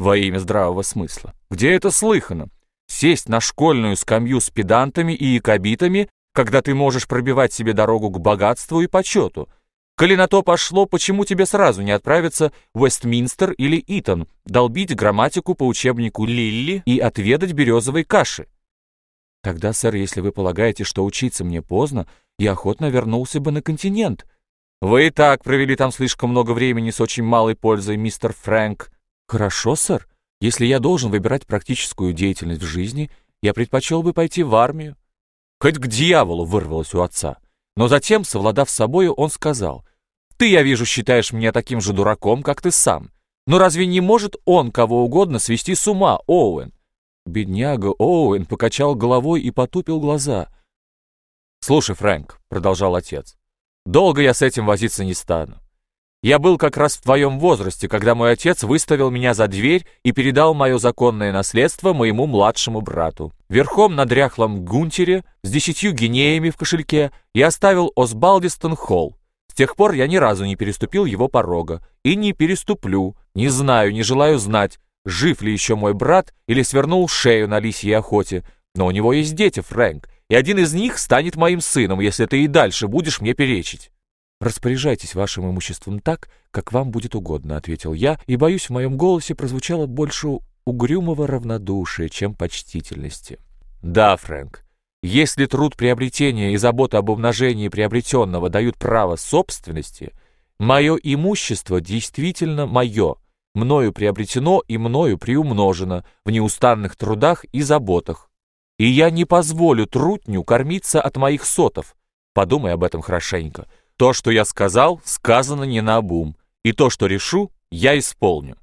во имя здравого смысла. Где это слыхано? Сесть на школьную скамью с педантами и якобитами, когда ты можешь пробивать себе дорогу к богатству и почету. Коли на то пошло, почему тебе сразу не отправиться в Вестминстер или Итон, долбить грамматику по учебнику Лилли и отведать березовой каши? Тогда, сэр, если вы полагаете, что учиться мне поздно, я охотно вернулся бы на континент. Вы и так провели там слишком много времени с очень малой пользой, мистер Фрэнк. Хорошо, сэр. Если я должен выбирать практическую деятельность в жизни, я предпочел бы пойти в армию. Хоть к дьяволу вырвалось у отца. Но затем, совладав с собою, он сказал, «Ты, я вижу, считаешь меня таким же дураком, как ты сам. Но разве не может он кого угодно свести с ума, Оуэн?» Бедняга Оуэн покачал головой и потупил глаза. «Слушай, Фрэнк», — продолжал отец, — «долго я с этим возиться не стану. Я был как раз в твоем возрасте, когда мой отец выставил меня за дверь и передал мое законное наследство моему младшему брату. Верхом на дряхлом гунтере с десятью гинеями в кошельке я оставил Осбалдистон Холл. С тех пор я ни разу не переступил его порога. И не переступлю. Не знаю, не желаю знать, жив ли еще мой брат или свернул шею на лисьей охоте. Но у него есть дети, Фрэнк, и один из них станет моим сыном, если ты и дальше будешь мне перечить. «Распоряжайтесь вашим имуществом так, как вам будет угодно», — ответил я, и, боюсь, в моем голосе прозвучало больше угрюмого равнодушия, чем почтительности. «Да, Фрэнк, если труд приобретения и забота об умножении приобретенного дают право собственности, мое имущество действительно мое, мною приобретено и мною приумножено в неустанных трудах и заботах. И я не позволю трутню кормиться от моих сотов. Подумай об этом хорошенько». То, что я сказал, сказано не наобум, и то, что решу, я исполню.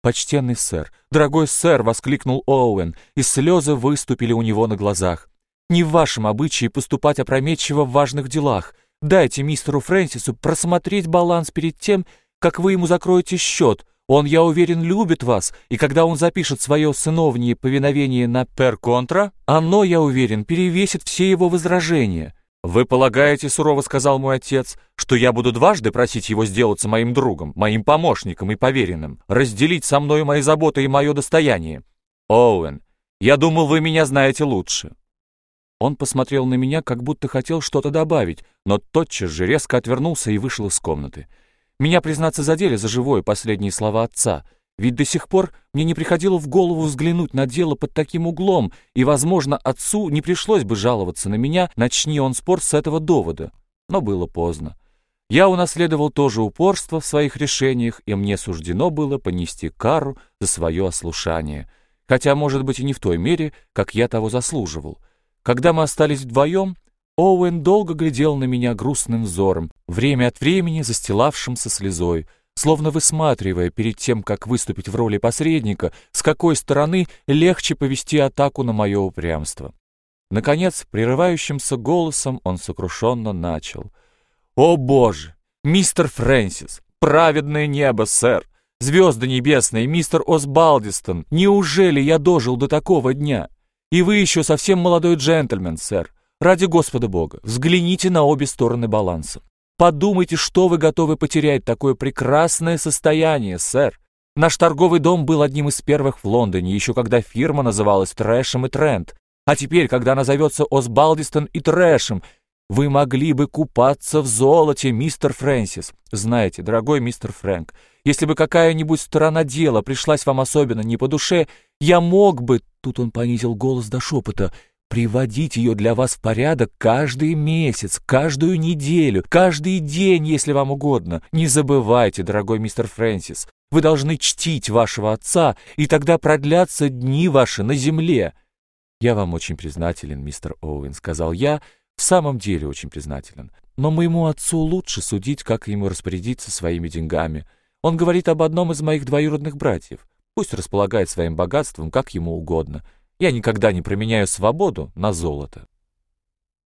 «Почтенный сэр, дорогой сэр!» — воскликнул Оуэн, и слезы выступили у него на глазах. «Не в вашем обычае поступать опрометчиво в важных делах. Дайте мистеру Фрэнсису просмотреть баланс перед тем, как вы ему закроете счет. Он, я уверен, любит вас, и когда он запишет свое сыновнее повиновение на пер-контра, оно, я уверен, перевесит все его возражения». «Вы полагаете, — сурово сказал мой отец, — что я буду дважды просить его сделаться моим другом, моим помощником и поверенным, разделить со мной мои заботы и мое достояние? Оуэн, я думал, вы меня знаете лучше». Он посмотрел на меня, как будто хотел что-то добавить, но тотчас же резко отвернулся и вышел из комнаты. Меня, признаться, задели за живое последние слова отца — ведь до сих пор мне не приходило в голову взглянуть на дело под таким углом, и, возможно, отцу не пришлось бы жаловаться на меня, начни он спор с этого довода. Но было поздно. Я унаследовал тоже упорство в своих решениях, и мне суждено было понести кару за свое ослушание, хотя, может быть, и не в той мере, как я того заслуживал. Когда мы остались вдвоем, Оуэн долго глядел на меня грустным взором, время от времени застилавшимся слезой — словно высматривая перед тем, как выступить в роли посредника, с какой стороны легче повести атаку на мое упрямство. Наконец, прерывающимся голосом он сокрушенно начал. «О, Боже! Мистер Фрэнсис! Праведное небо, сэр! Звезды небесные, мистер Осбалдистон! Неужели я дожил до такого дня? И вы еще совсем молодой джентльмен, сэр! Ради Господа Бога, взгляните на обе стороны баланса. Подумайте, что вы готовы потерять такое прекрасное состояние, сэр. Наш торговый дом был одним из первых в Лондоне, еще когда фирма называлась Трэшем и Трент. А теперь, когда она зовется Осбалдистон и Трэшем, вы могли бы купаться в золоте, мистер Фрэнсис. Знаете, дорогой мистер Фрэнк, если бы какая-нибудь сторона дела пришлась вам особенно не по душе, я мог бы...» Тут он понизил голос до шепота — приводить ее для вас в порядок каждый месяц, каждую неделю, каждый день, если вам угодно. Не забывайте, дорогой мистер Фрэнсис, вы должны чтить вашего отца, и тогда продлятся дни ваши на земле. Я вам очень признателен, мистер Оуэн, сказал я, в самом деле очень признателен. Но моему отцу лучше судить, как ему распорядиться своими деньгами. Он говорит об одном из моих двоюродных братьев. Пусть располагает своим богатством, как ему угодно. Я никогда не променяю свободу на золото.